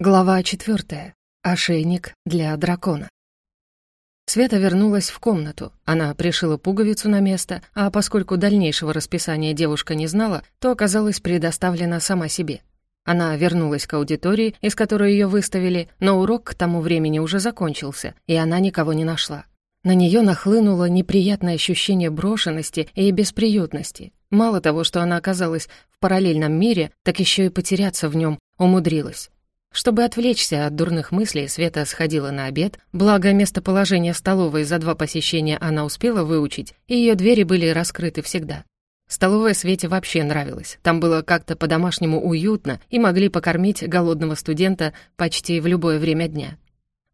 Глава четвертая. Ошейник для дракона. Света вернулась в комнату. Она пришила пуговицу на место, а поскольку дальнейшего расписания девушка не знала, то оказалась предоставлена сама себе. Она вернулась к аудитории, из которой ее выставили, но урок к тому времени уже закончился, и она никого не нашла. На нее нахлынуло неприятное ощущение брошенности и бесприютности. Мало того, что она оказалась в параллельном мире, так еще и потеряться в нем умудрилась. Чтобы отвлечься от дурных мыслей, Света сходила на обед, благо местоположение столовой за два посещения она успела выучить, и ее двери были раскрыты всегда. Столовая Свете вообще нравилась. Там было как-то по-домашнему уютно и могли покормить голодного студента почти в любое время дня.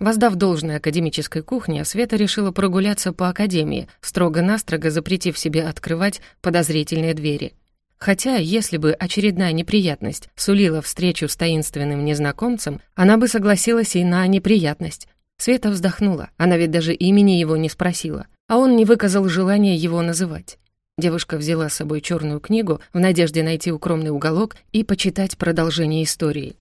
Воздав должное академической кухне, Света решила прогуляться по академии, строго-настрого запретив себе открывать подозрительные двери — Хотя, если бы очередная неприятность сулила встречу с таинственным незнакомцем, она бы согласилась и на неприятность. Света вздохнула, она ведь даже имени его не спросила, а он не выказал желания его называть. Девушка взяла с собой черную книгу в надежде найти укромный уголок и почитать продолжение истории.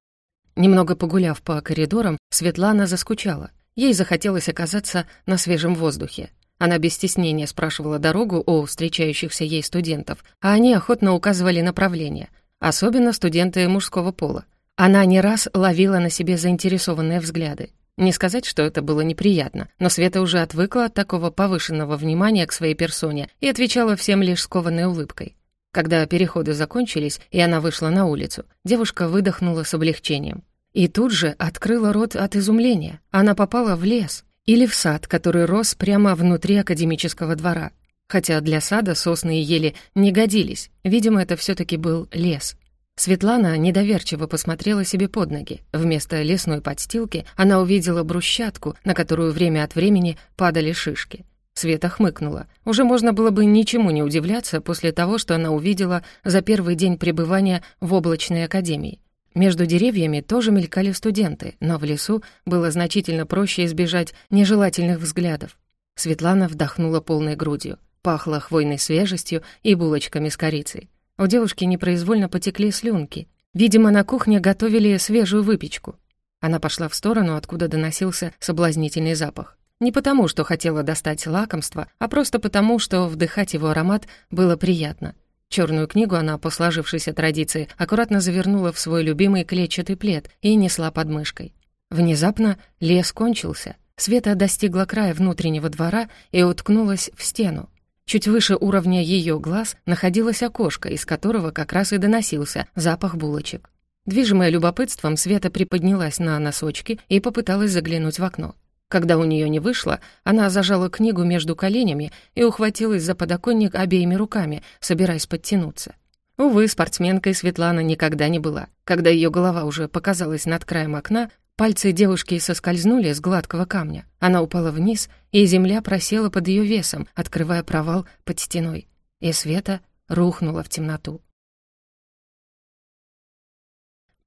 Немного погуляв по коридорам, Светлана заскучала. Ей захотелось оказаться на свежем воздухе. Она без стеснения спрашивала дорогу у встречающихся ей студентов, а они охотно указывали направление, особенно студенты мужского пола. Она не раз ловила на себе заинтересованные взгляды. Не сказать, что это было неприятно, но Света уже отвыкла от такого повышенного внимания к своей персоне и отвечала всем лишь скованной улыбкой. Когда переходы закончились, и она вышла на улицу, девушка выдохнула с облегчением. И тут же открыла рот от изумления. Она попала в лес, или в сад, который рос прямо внутри академического двора. Хотя для сада сосны и ели не годились, видимо, это все таки был лес. Светлана недоверчиво посмотрела себе под ноги. Вместо лесной подстилки она увидела брусчатку, на которую время от времени падали шишки. Света хмыкнула. Уже можно было бы ничему не удивляться после того, что она увидела за первый день пребывания в облачной академии. Между деревьями тоже мелькали студенты, но в лесу было значительно проще избежать нежелательных взглядов. Светлана вдохнула полной грудью. Пахло хвойной свежестью и булочками с корицей. У девушки непроизвольно потекли слюнки. Видимо, на кухне готовили свежую выпечку. Она пошла в сторону, откуда доносился соблазнительный запах. Не потому, что хотела достать лакомство, а просто потому, что вдыхать его аромат было приятно. Черную книгу она, по сложившейся традиции, аккуратно завернула в свой любимый клетчатый плед и несла под мышкой. Внезапно лес кончился. Света достигла края внутреннего двора и уткнулась в стену. Чуть выше уровня ее глаз находилось окошко, из которого как раз и доносился запах булочек. Движимая любопытством, Света приподнялась на носочки и попыталась заглянуть в окно. Когда у нее не вышло, она зажала книгу между коленями и ухватилась за подоконник обеими руками, собираясь подтянуться. Увы, спортсменкой Светлана никогда не была. Когда ее голова уже показалась над краем окна, пальцы девушки соскользнули с гладкого камня. Она упала вниз, и земля просела под ее весом, открывая провал под стеной. И Света рухнула в темноту.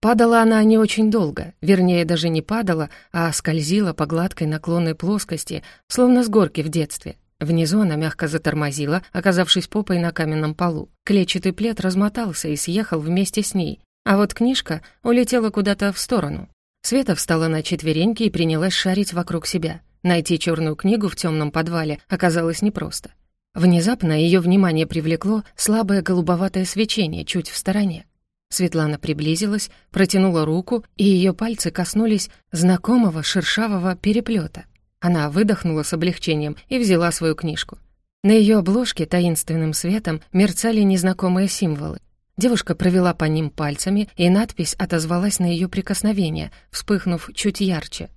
Падала она не очень долго, вернее, даже не падала, а скользила по гладкой наклонной плоскости, словно с горки в детстве. Внизу она мягко затормозила, оказавшись попой на каменном полу. Клетчатый плед размотался и съехал вместе с ней, а вот книжка улетела куда-то в сторону. Света встала на четвереньки и принялась шарить вокруг себя. Найти черную книгу в темном подвале оказалось непросто. Внезапно ее внимание привлекло слабое голубоватое свечение чуть в стороне. Светлана приблизилась, протянула руку, и ее пальцы коснулись знакомого шершавого переплета. Она выдохнула с облегчением и взяла свою книжку. На ее обложке таинственным светом мерцали незнакомые символы. Девушка провела по ним пальцами, и надпись отозвалась на ее прикосновение, вспыхнув чуть ярче.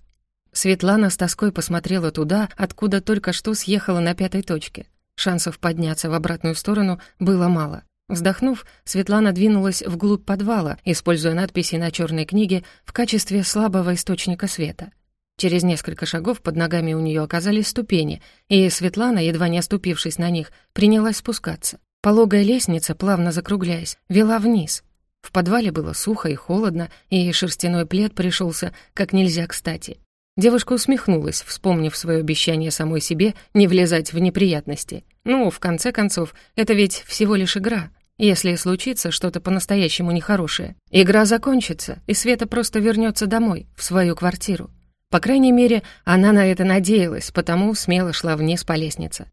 Светлана с тоской посмотрела туда, откуда только что съехала на пятой точке. Шансов подняться в обратную сторону было мало. Вздохнув, Светлана двинулась вглубь подвала, используя надписи на черной книге в качестве слабого источника света. Через несколько шагов под ногами у нее оказались ступени, и Светлана, едва не оступившись на них, принялась спускаться. Пологая лестница, плавно закругляясь, вела вниз. В подвале было сухо и холодно, и шерстяной плед пришелся как нельзя кстати. Девушка усмехнулась, вспомнив свое обещание самой себе не влезать в неприятности. Ну, в конце концов, это ведь всего лишь игра — Если случится что-то по-настоящему нехорошее, игра закончится, и Света просто вернется домой, в свою квартиру. По крайней мере, она на это надеялась, потому смело шла вниз по лестнице.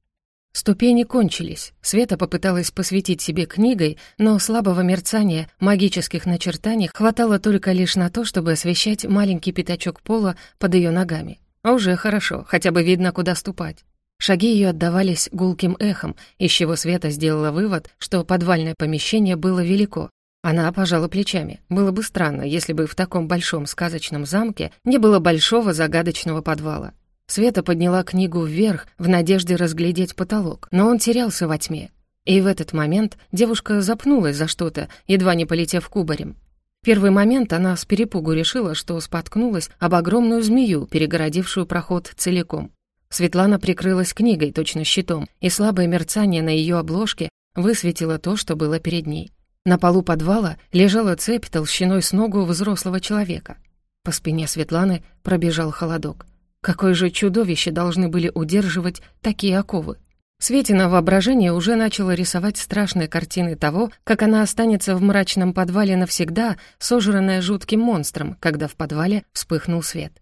Ступени кончились. Света попыталась посветить себе книгой, но слабого мерцания магических начертаний хватало только лишь на то, чтобы освещать маленький пятачок пола под ее ногами. Уже хорошо, хотя бы видно, куда ступать. Шаги ее отдавались гулким эхом, из чего Света сделала вывод, что подвальное помещение было велико. Она пожала плечами. Было бы странно, если бы в таком большом сказочном замке не было большого загадочного подвала. Света подняла книгу вверх в надежде разглядеть потолок, но он терялся во тьме. И в этот момент девушка запнулась за что-то, едва не полетев кубарем. Первый момент она с перепугу решила, что споткнулась об огромную змею, перегородившую проход целиком. Светлана прикрылась книгой, точно щитом, и слабое мерцание на ее обложке высветило то, что было перед ней. На полу подвала лежала цепь толщиной с ногу взрослого человека. По спине Светланы пробежал холодок. Какое же чудовище должны были удерживать такие оковы? Светина воображение уже начало рисовать страшные картины того, как она останется в мрачном подвале навсегда, сожранная жутким монстром, когда в подвале вспыхнул свет.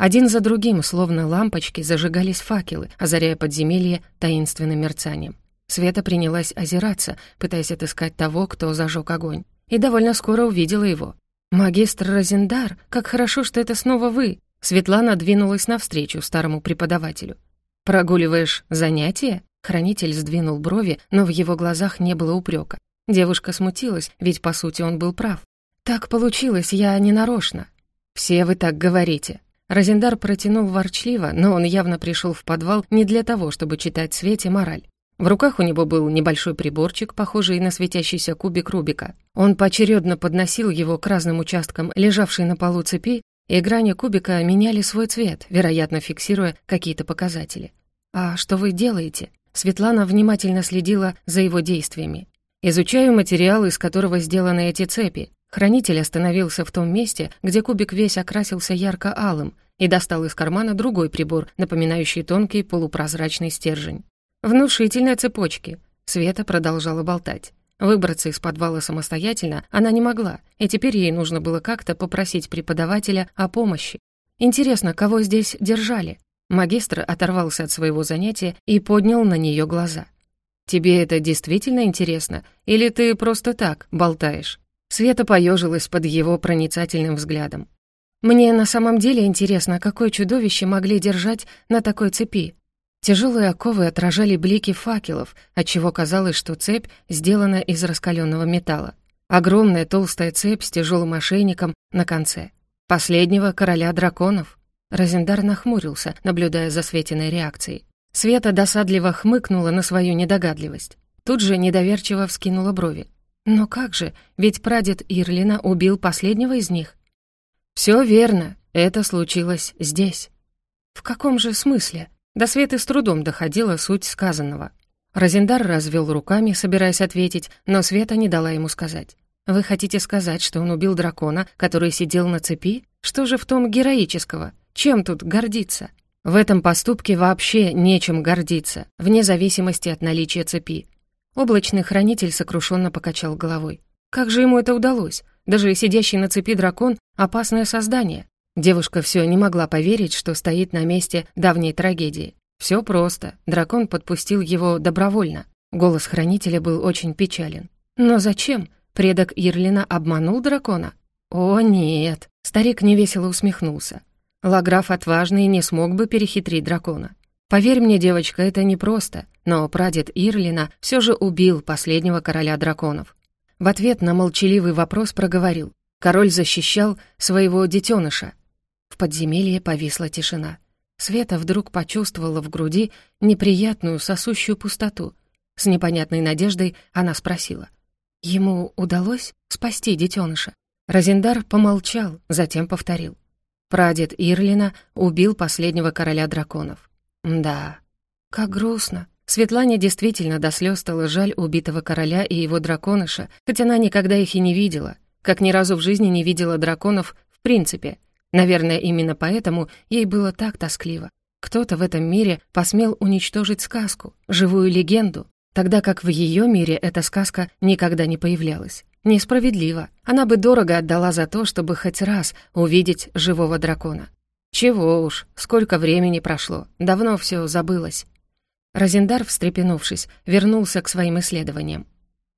Один за другим, словно лампочки, зажигались факелы, озаряя подземелье таинственным мерцанием. Света принялась озираться, пытаясь отыскать того, кто зажег огонь. И довольно скоро увидела его. «Магистр Розендар, как хорошо, что это снова вы!» Светлана двинулась навстречу старому преподавателю. «Прогуливаешь занятия?» Хранитель сдвинул брови, но в его глазах не было упрека. Девушка смутилась, ведь, по сути, он был прав. «Так получилось, я не нарочно». «Все вы так говорите». Розендар протянул ворчливо, но он явно пришел в подвал не для того, чтобы читать Свете мораль. В руках у него был небольшой приборчик, похожий на светящийся кубик Рубика. Он поочередно подносил его к разным участкам лежавшей на полу цепи и грани кубика меняли свой цвет, вероятно, фиксируя какие-то показатели. «А что вы делаете?» Светлана внимательно следила за его действиями. «Изучаю материал, из которого сделаны эти цепи». Хранитель остановился в том месте, где кубик весь окрасился ярко-алым, и достал из кармана другой прибор, напоминающий тонкий полупрозрачный стержень. «Внушительные цепочки», — Света продолжала болтать. Выбраться из подвала самостоятельно она не могла, и теперь ей нужно было как-то попросить преподавателя о помощи. Интересно, кого здесь держали? Магистр оторвался от своего занятия и поднял на нее глаза. «Тебе это действительно интересно? Или ты просто так болтаешь?» Света поежилась под его проницательным взглядом. «Мне на самом деле интересно, какое чудовище могли держать на такой цепи. Тяжелые оковы отражали блики факелов, отчего казалось, что цепь сделана из раскаленного металла. Огромная толстая цепь с тяжелым ошейником на конце. Последнего короля драконов. Розендар нахмурился, наблюдая за Светиной реакцией. Света досадливо хмыкнула на свою недогадливость. Тут же недоверчиво вскинула брови. «Но как же? Ведь прадед Ирлина убил последнего из них». «Все верно. Это случилось здесь». «В каком же смысле?» До Светы с трудом доходила суть сказанного. Розендар развел руками, собираясь ответить, но Света не дала ему сказать. «Вы хотите сказать, что он убил дракона, который сидел на цепи? Что же в том героического? Чем тут гордиться?» В этом поступке вообще нечем гордиться, вне зависимости от наличия цепи. Облачный хранитель сокрушенно покачал головой. Как же ему это удалось? Даже сидящий на цепи дракон — опасное создание. Девушка все не могла поверить, что стоит на месте давней трагедии. Все просто. Дракон подпустил его добровольно. Голос хранителя был очень печален. Но зачем? Предок Ирлина обманул дракона? О, нет. Старик невесело усмехнулся. Лаграф отважный не смог бы перехитрить дракона. Поверь мне, девочка, это непросто, но прадед Ирлина все же убил последнего короля драконов. В ответ на молчаливый вопрос проговорил. Король защищал своего детеныша, в подземелье повисла тишина. Света вдруг почувствовала в груди неприятную сосущую пустоту. С непонятной надеждой она спросила. «Ему удалось спасти детеныша?» Розендар помолчал, затем повторил. Прадед Ирлина убил последнего короля драконов. Да, как грустно. Светлане действительно до слез стало жаль убитого короля и его драконыша, хоть она никогда их и не видела, как ни разу в жизни не видела драконов в принципе — Наверное, именно поэтому ей было так тоскливо. Кто-то в этом мире посмел уничтожить сказку, живую легенду. тогда как в ее мире эта сказка никогда не появлялась. Несправедливо. Она бы дорого отдала за то, чтобы хоть раз увидеть живого дракона. Чего уж, сколько времени прошло, давно все забылось. Розендар, встрепенувшись, вернулся к своим исследованиям.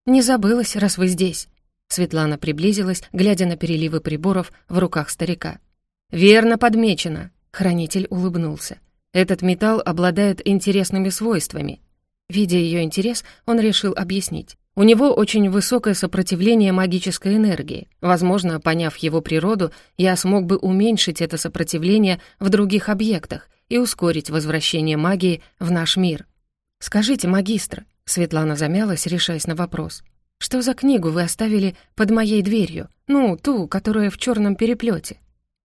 «Не забылась, раз вы здесь». Светлана приблизилась, глядя на переливы приборов в руках старика. «Верно подмечено», — хранитель улыбнулся. «Этот металл обладает интересными свойствами». Видя ее интерес, он решил объяснить. У него очень высокое сопротивление магической энергии. Возможно, поняв его природу, я смог бы уменьшить это сопротивление в других объектах и ускорить возвращение магии в наш мир. «Скажите, магистр», — Светлана замялась, решаясь на вопрос, «что за книгу вы оставили под моей дверью? Ну, ту, которая в черном переплете?»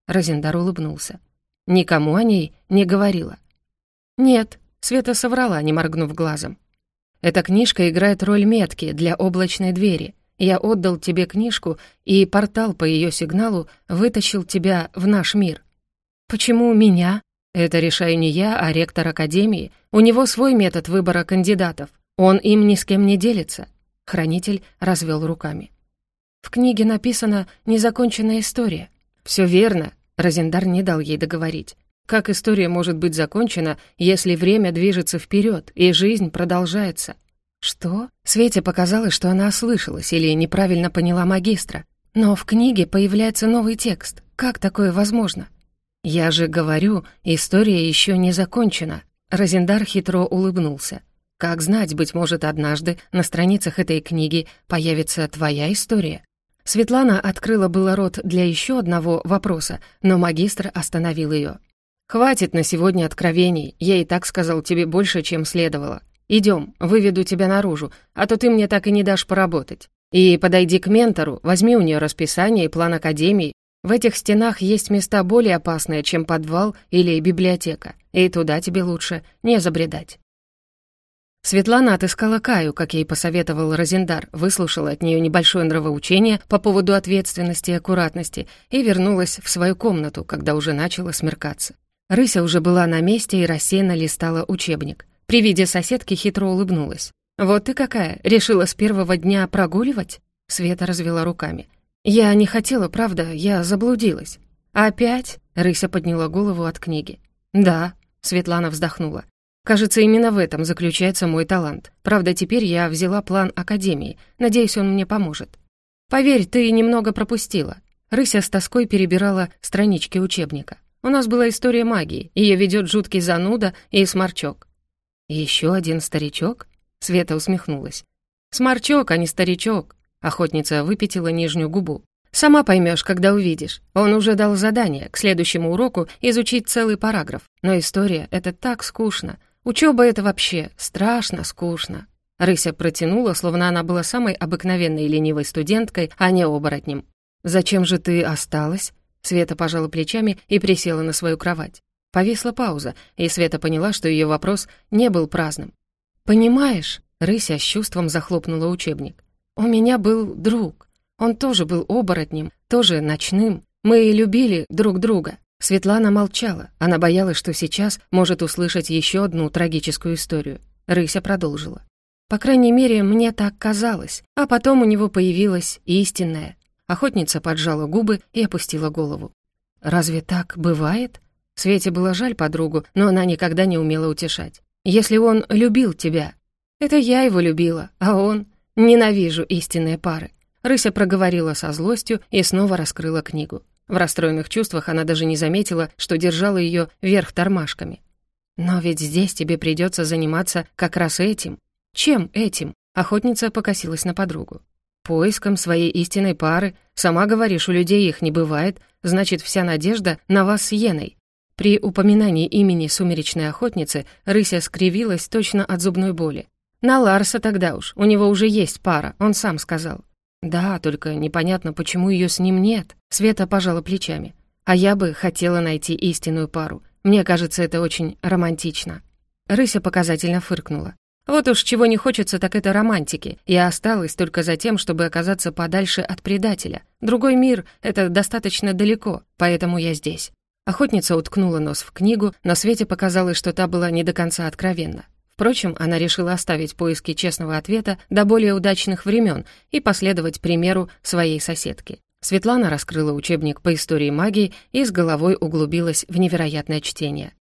Розендар улыбнулся. «Никому о ней не говорила». «Нет», — Света соврала, не моргнув глазом. Эта книжка играет роль метки для облачной двери. Я отдал тебе книжку, и портал по ее сигналу вытащил тебя в наш мир. Почему меня? Это решаю не я, а ректор Академии. У него свой метод выбора кандидатов. Он им ни с кем не делится. Хранитель развел руками. В книге написана незаконченная история. Все верно. Розендар не дал ей договорить. Как история может быть закончена, если время движется вперед и жизнь продолжается? Что? Свете показалось, что она ослышалась или неправильно поняла магистра. Но в книге появляется новый текст. Как такое возможно? Я же говорю, история еще не закончена. Розендар хитро улыбнулся. Как знать, быть может, однажды на страницах этой книги появится твоя история. Светлана открыла было рот для еще одного вопроса, но магистр остановил ее. «Хватит на сегодня откровений, я и так сказал тебе больше, чем следовало. Идем, выведу тебя наружу, а то ты мне так и не дашь поработать. И подойди к ментору, возьми у нее расписание и план академии. В этих стенах есть места более опасные, чем подвал или библиотека, и туда тебе лучше не забредать». Светлана отыскала Каю, как ей посоветовал Розендар, выслушала от нее небольшое нравоучение по поводу ответственности и аккуратности и вернулась в свою комнату, когда уже начало смеркаться. Рыся уже была на месте и рассеянно листала учебник. При виде соседки хитро улыбнулась. «Вот ты какая, решила с первого дня прогуливать?» Света развела руками. «Я не хотела, правда, я заблудилась». «Опять?» — Рыся подняла голову от книги. «Да», — Светлана вздохнула. «Кажется, именно в этом заключается мой талант. Правда, теперь я взяла план Академии. Надеюсь, он мне поможет». «Поверь, ты немного пропустила». Рыся с тоской перебирала странички учебника. У нас была история магии, ее ведет жуткий зануда и сморчок». «Еще один старичок?» — Света усмехнулась. «Сморчок, а не старичок», — охотница выпятила нижнюю губу. «Сама поймешь, когда увидишь. Он уже дал задание к следующему уроку изучить целый параграф. Но история — это так скучно. Учеба — это вообще страшно скучно». Рыся протянула, словно она была самой обыкновенной ленивой студенткой, а не оборотнем. «Зачем же ты осталась?» Света пожала плечами и присела на свою кровать. Повисла пауза, и Света поняла, что ее вопрос не был праздным. «Понимаешь?» — Рыся с чувством захлопнула учебник. «У меня был друг. Он тоже был оборотнем, тоже ночным. Мы любили друг друга». Светлана молчала. Она боялась, что сейчас может услышать еще одну трагическую историю. Рыся продолжила. «По крайней мере, мне так казалось. А потом у него появилась истинная. Охотница поджала губы и опустила голову. «Разве так бывает?» Свете было жаль подругу, но она никогда не умела утешать. «Если он любил тебя...» «Это я его любила, а он...» «Ненавижу истинные пары». Рыся проговорила со злостью и снова раскрыла книгу. В расстроенных чувствах она даже не заметила, что держала ее вверх тормашками. «Но ведь здесь тебе придется заниматься как раз этим». «Чем этим?» Охотница покосилась на подругу. Поиском своей истинной пары. Сама говоришь, у людей их не бывает, значит, вся надежда на вас с Йеной. При упоминании имени сумеречной охотницы рыся скривилась точно от зубной боли. На Ларса тогда уж, у него уже есть пара, он сам сказал. Да, только непонятно, почему ее с ним нет. Света пожала плечами. А я бы хотела найти истинную пару. Мне кажется, это очень романтично. Рыся показательно фыркнула. Вот уж чего не хочется, так это романтики. Я осталась только за тем, чтобы оказаться подальше от предателя. Другой мир — это достаточно далеко, поэтому я здесь». Охотница уткнула нос в книгу, но Свете показалось, что та была не до конца откровенна. Впрочем, она решила оставить поиски честного ответа до более удачных времен и последовать примеру своей соседки. Светлана раскрыла учебник по истории магии и с головой углубилась в невероятное чтение.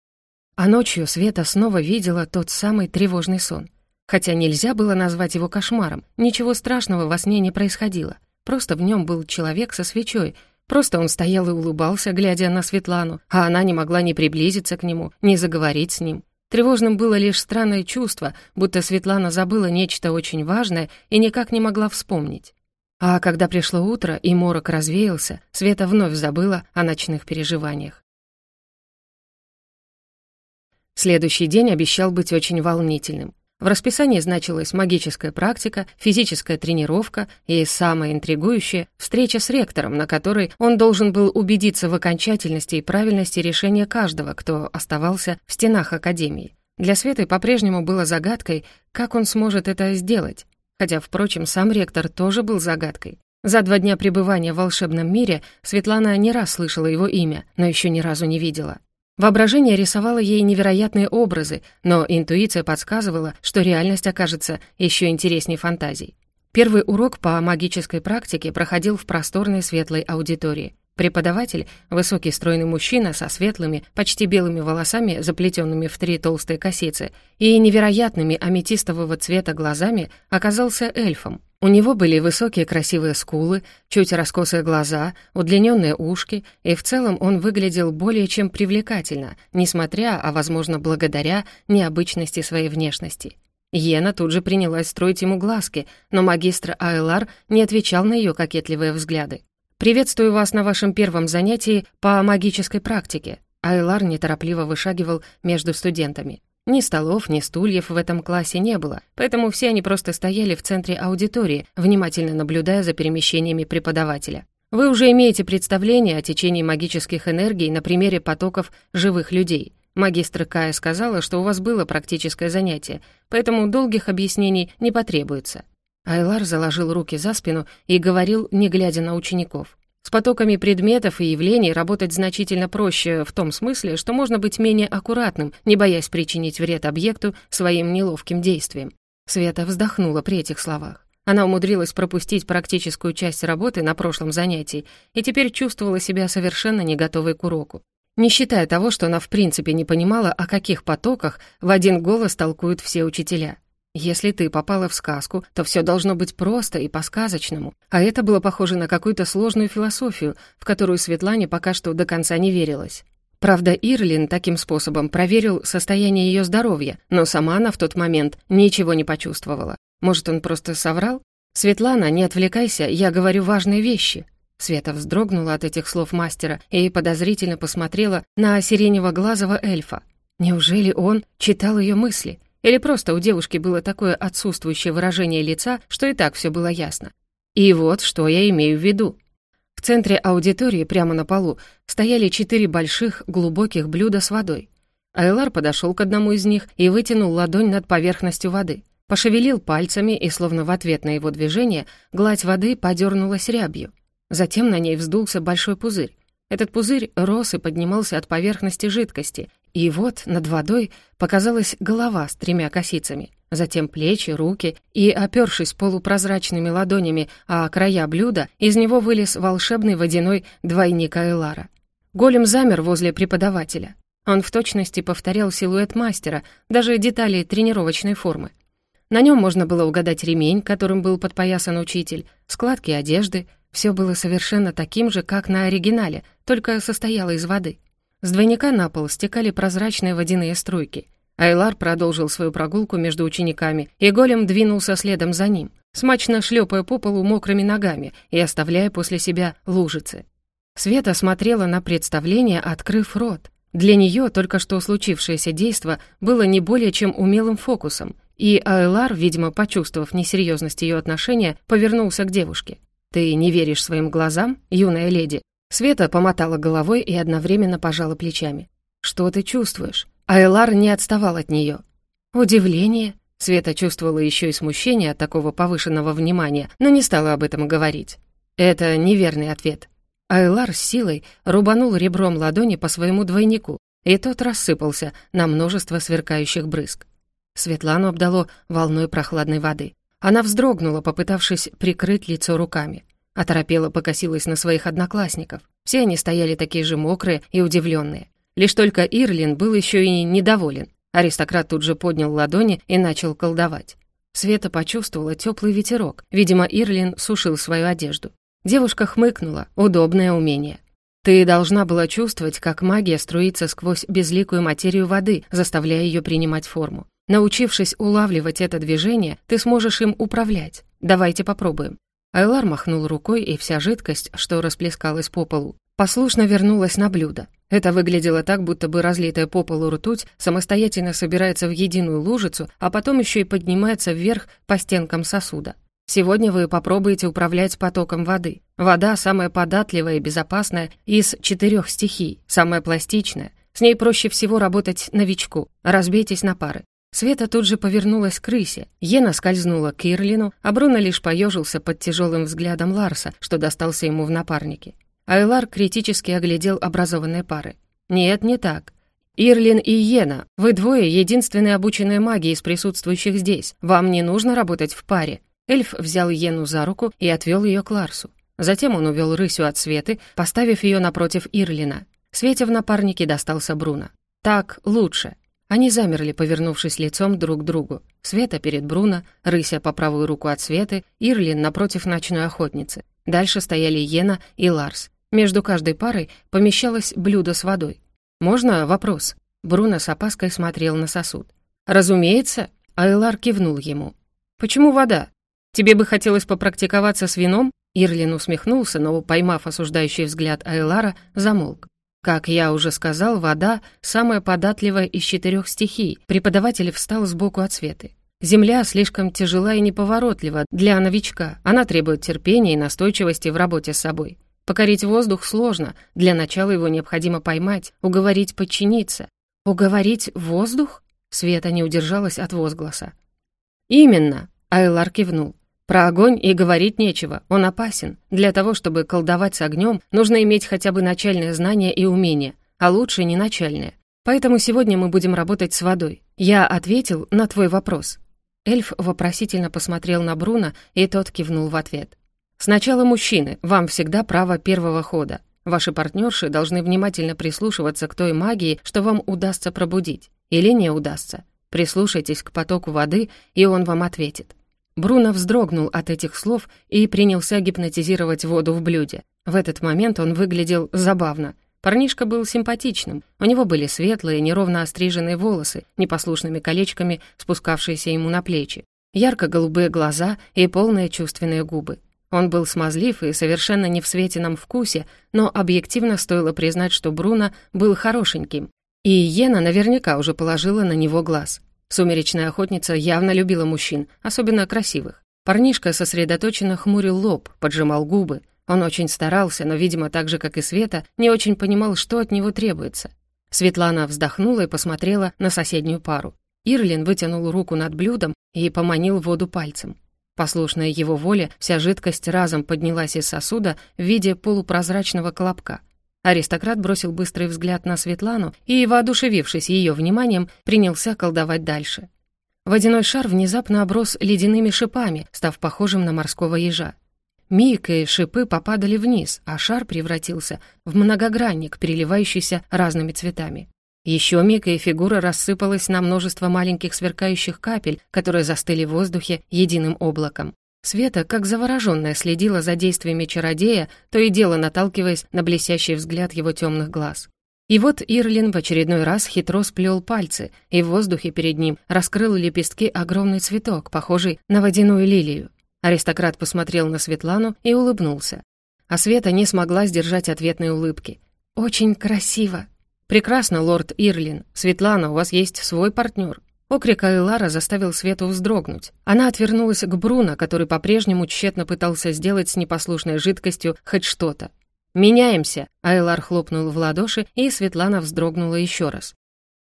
А ночью Света снова видела тот самый тревожный сон. Хотя нельзя было назвать его кошмаром, ничего страшного во сне не происходило. Просто в нем был человек со свечой, просто он стоял и улыбался, глядя на Светлану, а она не могла ни приблизиться к нему, ни заговорить с ним. Тревожным было лишь странное чувство, будто Светлана забыла нечто очень важное и никак не могла вспомнить. А когда пришло утро и морок развеялся, Света вновь забыла о ночных переживаниях. Следующий день обещал быть очень волнительным. В расписании значилась магическая практика, физическая тренировка и, самое интригующее, встреча с ректором, на которой он должен был убедиться в окончательности и правильности решения каждого, кто оставался в стенах Академии. Для Светы по-прежнему было загадкой, как он сможет это сделать. Хотя, впрочем, сам ректор тоже был загадкой. За два дня пребывания в волшебном мире Светлана не раз слышала его имя, но еще ни разу не видела. Воображение рисовало ей невероятные образы, но интуиция подсказывала, что реальность окажется еще интереснее фантазий. Первый урок по магической практике проходил в просторной светлой аудитории. Преподаватель, высокий стройный мужчина со светлыми, почти белыми волосами, заплетенными в три толстые косицы, и невероятными аметистового цвета глазами, оказался эльфом. У него были высокие красивые скулы, чуть раскосые глаза, удлиненные ушки, и в целом он выглядел более чем привлекательно, несмотря, а возможно благодаря, необычности своей внешности. Йена тут же принялась строить ему глазки, но магистр Айлар не отвечал на ее кокетливые взгляды. «Приветствую вас на вашем первом занятии по магической практике». Айлар неторопливо вышагивал между студентами. Ни столов, ни стульев в этом классе не было, поэтому все они просто стояли в центре аудитории, внимательно наблюдая за перемещениями преподавателя. Вы уже имеете представление о течении магических энергий на примере потоков живых людей. Магистр Кая сказала, что у вас было практическое занятие, поэтому долгих объяснений не потребуется. Айлар заложил руки за спину и говорил, не глядя на учеников. С потоками предметов и явлений работать значительно проще в том смысле, что можно быть менее аккуратным, не боясь причинить вред объекту своим неловким действием. Света вздохнула при этих словах. Она умудрилась пропустить практическую часть работы на прошлом занятии и теперь чувствовала себя совершенно не готовой к уроку. Не считая того, что она в принципе не понимала, о каких потоках в один голос толкуют все учителя. Если ты попала в сказку, то все должно быть просто и по-сказочному. А это было похоже на какую-то сложную философию, в которую Светлане пока что до конца не верилось. Правда, Ирлин таким способом проверил состояние ее здоровья, но сама она в тот момент ничего не почувствовала. Может, он просто соврал? «Светлана, не отвлекайся, я говорю важные вещи». Света вздрогнула от этих слов мастера и подозрительно посмотрела на сиренево-глазого эльфа. Неужели он читал ее мысли? Или просто у девушки было такое отсутствующее выражение лица, что и так все было ясно. И вот что я имею в виду. В центре аудитории, прямо на полу, стояли четыре больших, глубоких блюда с водой. Айлар подошел к одному из них и вытянул ладонь над поверхностью воды. Пошевелил пальцами, и, словно в ответ на его движение, гладь воды подернулась рябью. Затем на ней вздулся большой пузырь. Этот пузырь рос и поднимался от поверхности жидкости, и вот над водой показалась голова с тремя косицами, затем плечи, руки, и, опёршись полупрозрачными ладонями о края блюда, из него вылез волшебный водяной двойник Айлара. Голем замер возле преподавателя. Он в точности повторял силуэт мастера, даже детали тренировочной формы. На нем можно было угадать ремень, которым был подпоясан учитель, складки одежды. Все было совершенно таким же, как на оригинале, только состояло из воды. С двойника на пол стекали прозрачные водяные струйки. Айлар продолжил свою прогулку между учениками, и голем двинулся следом за ним, смачно шлепая по полу мокрыми ногами и оставляя после себя лужицы. Света смотрела на представление, открыв рот. Для нее только что случившееся действо было не более чем умелым фокусом, и Айлар, видимо, почувствовав несерьезность ее отношения, повернулся к девушке. «Ты не веришь своим глазам, юная леди?» Света помотала головой и одновременно пожала плечами. «Что ты чувствуешь?» Айлар не отставал от нее. «Удивление». Света чувствовала еще и смущение от такого повышенного внимания, но не стала об этом говорить. Это неверный ответ. Айлар с силой рубанул ребром ладони по своему двойнику, и тот рассыпался на множество сверкающих брызг. Светлану обдало волной прохладной воды. Она вздрогнула, попытавшись прикрыть лицо руками. Оторопела покосилась на своих одноклассников. Все они стояли такие же мокрые и удивленные. Лишь только Ирлин был еще и недоволен. Аристократ тут же поднял ладони и начал колдовать. Света почувствовала теплый ветерок. Видимо, Ирлин сушил свою одежду. Девушка хмыкнула. Удобное умение. Ты должна была чувствовать, как магия струится сквозь безликую материю воды, заставляя ее принимать форму. Научившись улавливать это движение, ты сможешь им управлять. Давайте попробуем. Айлар махнул рукой, и вся жидкость, что расплескалась по полу, послушно вернулась на блюдо. Это выглядело так, будто бы разлитая по полу ртуть самостоятельно собирается в единую лужицу, а потом еще и поднимается вверх по стенкам сосуда. Сегодня вы попробуете управлять потоком воды. Вода самая податливая и безопасная из четырех стихий, самая пластичная. С ней проще всего работать новичку. Разбейтесь на пары. Света тут же повернулась к крысе. Ена скользнула к Ирлину, а Бруно лишь поежился под тяжелым взглядом Ларса, что достался ему в напарнике. Айлар критически оглядел образованные пары. «Нет, не так. Ирлин и Йена, вы двое единственные обученные маги из присутствующих здесь. Вам не нужно работать в паре». Эльф взял Йену за руку и отвел ее к Ларсу. Затем он увел рысью от Светы, поставив ее напротив Ирлина. Свете в напарнике достался Бруно. «Так лучше», они замерли, повернувшись лицом друг к другу. Света перед Бруно, Рыся по правую руку от Светы, Ирлин напротив ночной охотницы. Дальше стояли Йена и Ларс. Между каждой парой помещалось блюдо с водой. «Можно вопрос?» Бруно с опаской смотрел на сосуд. «Разумеется», — Айлар кивнул ему. «Почему вода? Тебе бы хотелось попрактиковаться с вином?» Ирлин усмехнулся, но, поймав осуждающий взгляд Айлара, замолк. Как я уже сказал, вода — самая податливая из четырех стихий. Преподаватель встал сбоку от Светы. Земля слишком тяжела и неповоротлива для новичка. Она требует терпения и настойчивости в работе с собой. Покорить воздух сложно. Для начала его необходимо поймать, уговорить подчиниться. «Уговорить воздух?» Света не удержалась от возгласа. «Именно!» — Айлар кивнул. Про огонь и говорить нечего, он опасен. Для того, чтобы колдовать с огнем, нужно иметь хотя бы начальное знание и умение, а лучше не начальное. Поэтому сегодня мы будем работать с водой. Я ответил на твой вопрос». Эльф вопросительно посмотрел на Бруно, и тот кивнул в ответ. «Сначала мужчины, вам всегда право первого хода. Ваши партнерши должны внимательно прислушиваться к той магии, что вам удастся пробудить. Или не удастся. Прислушайтесь к потоку воды, и он вам ответит. Бруно вздрогнул от этих слов и принялся гипнотизировать воду в блюде. В этот момент он выглядел забавно. Парнишка был симпатичным. У него были светлые, неровно остриженные волосы, непослушными колечками, спускавшиеся ему на плечи, ярко-голубые глаза и полные чувственные губы. Он был смазлив и совершенно не в светином вкусе, но объективно стоило признать, что Бруно был хорошеньким. И Йена наверняка уже положила на него глаз. Сумеречная охотница явно любила мужчин, особенно красивых. Парнишка сосредоточенно хмурил лоб, поджимал губы. Он очень старался, но, видимо, так же, как и Света, не очень понимал, что от него требуется. Светлана вздохнула и посмотрела на соседнюю пару. Ирлин вытянул руку над блюдом и поманил воду пальцем. Послушная его воле, вся жидкость разом поднялась из сосуда в виде полупрозрачного колобка — Аристократ бросил быстрый взгляд на Светлану и, воодушевившись ее вниманием, принялся колдовать дальше. Водяной шар внезапно оброс ледяными шипами, став похожим на морского ежа. Миг и шипы попадали вниз, а шар превратился в многогранник, переливающийся разными цветами. Еще миг, и фигура рассыпалась на множество маленьких сверкающих капель, которые застыли в воздухе единым облаком. Света, как завороженная, следила за действиями чародея, то и дело наталкиваясь на блестящий взгляд его темных глаз. И вот Ирлин в очередной раз хитро сплел пальцы, и в воздухе перед ним раскрыл лепестки огромный цветок, похожий на водяную лилию. Аристократ посмотрел на Светлану и улыбнулся. А Света не смогла сдержать ответной улыбки. «Очень красиво!» «Прекрасно, лорд Ирлин. Светлана, у вас есть свой партнер. Окрик Айлара заставил Свету вздрогнуть. Она отвернулась к Бруно, который по-прежнему тщетно пытался сделать с непослушной жидкостью хоть что-то. «Меняемся!» — Айлар хлопнул в ладоши, и Светлана вздрогнула еще раз.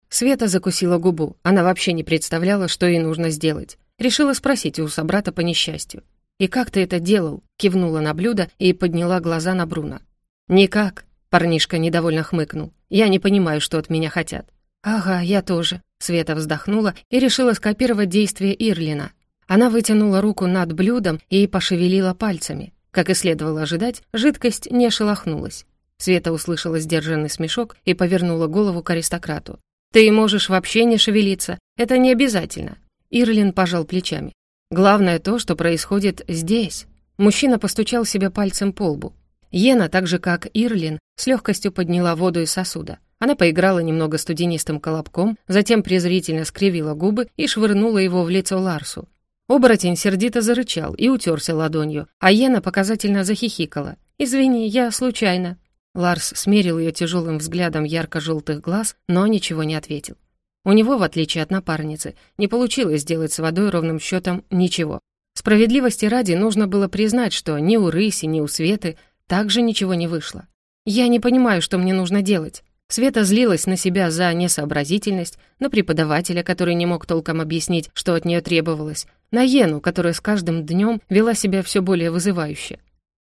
Света закусила губу. Она вообще не представляла, что ей нужно сделать. Решила спросить у собрата по несчастью. «И как ты это делал?» — кивнула на блюдо и подняла глаза на Бруно. «Никак», — парнишка недовольно хмыкнул. «Я не понимаю, что от меня хотят». «Ага, я тоже», — Света вздохнула и решила скопировать действия Ирлина. Она вытянула руку над блюдом и пошевелила пальцами. Как и следовало ожидать, жидкость не шелохнулась. Света услышала сдержанный смешок и повернула голову к аристократу. «Ты можешь вообще не шевелиться. Это не обязательно». Ирлин пожал плечами. «Главное то, что происходит здесь». Мужчина постучал себя пальцем по лбу. Йена, так же как Ирлин, с легкостью подняла воду из сосуда. Она поиграла немного студенистым колобком, затем презрительно скривила губы и швырнула его в лицо Ларсу. Оборотень сердито зарычал и утерся ладонью, а Йена показательно захихикала. «Извини, я случайно». Ларс смерил ее тяжелым взглядом ярко-желтых глаз, но ничего не ответил. У него, в отличие от напарницы, не получилось сделать с водой ровным счетом ничего. Справедливости ради нужно было признать, что ни у Рыси, ни у Светы также ничего не вышло. «Я не понимаю, что мне нужно делать». Света злилась на себя за несообразительность, на преподавателя, который не мог толком объяснить, что от нее требовалось, на Йену, которая с каждым днем вела себя все более вызывающе.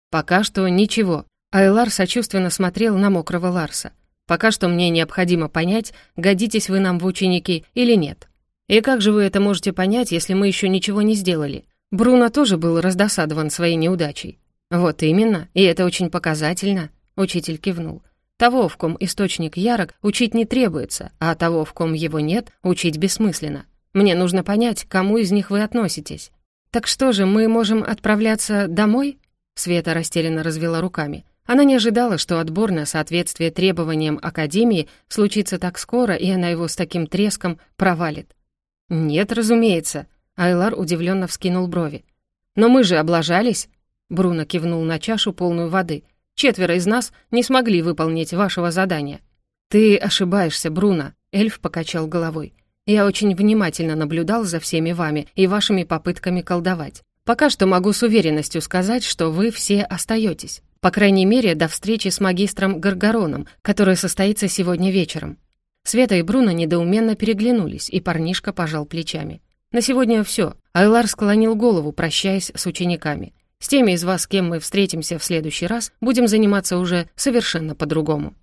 Пока что ничего. Айлар сочувственно смотрел на мокрого Ларса. Пока что мне необходимо понять, годитесь вы нам в ученики или нет. И как же вы это можете понять, если мы еще ничего не сделали? Бруно тоже был раздосадован своей неудачей. «Вот именно, и это очень показательно», — учитель кивнул. «Того, в ком источник ярок, учить не требуется, а того, в ком его нет, учить бессмысленно. Мне нужно понять, к кому из них вы относитесь». «Так что же, мы можем отправляться домой?» Света растерянно развела руками. Она не ожидала, что отбор на соответствие требованиям Академии случится так скоро, и она его с таким треском провалит. «Нет, разумеется», — Айлар удивленно вскинул брови. «Но мы же облажались», — Бруно кивнул на чашу, полную воды. «Четверо из нас не смогли выполнить вашего задания». «Ты ошибаешься, Бруно», — эльф покачал головой. «Я очень внимательно наблюдал за всеми вами и вашими попытками колдовать. Пока что могу с уверенностью сказать, что вы все остаетесь. По крайней мере, до встречи с магистром Гаргароном, которая состоится сегодня вечером. Света и Бруно недоуменно переглянулись, и парнишка пожал плечами. На сегодня все. Айлар склонил голову, прощаясь с учениками. С теми из вас, с кем мы встретимся в следующий раз, будем заниматься уже совершенно по-другому.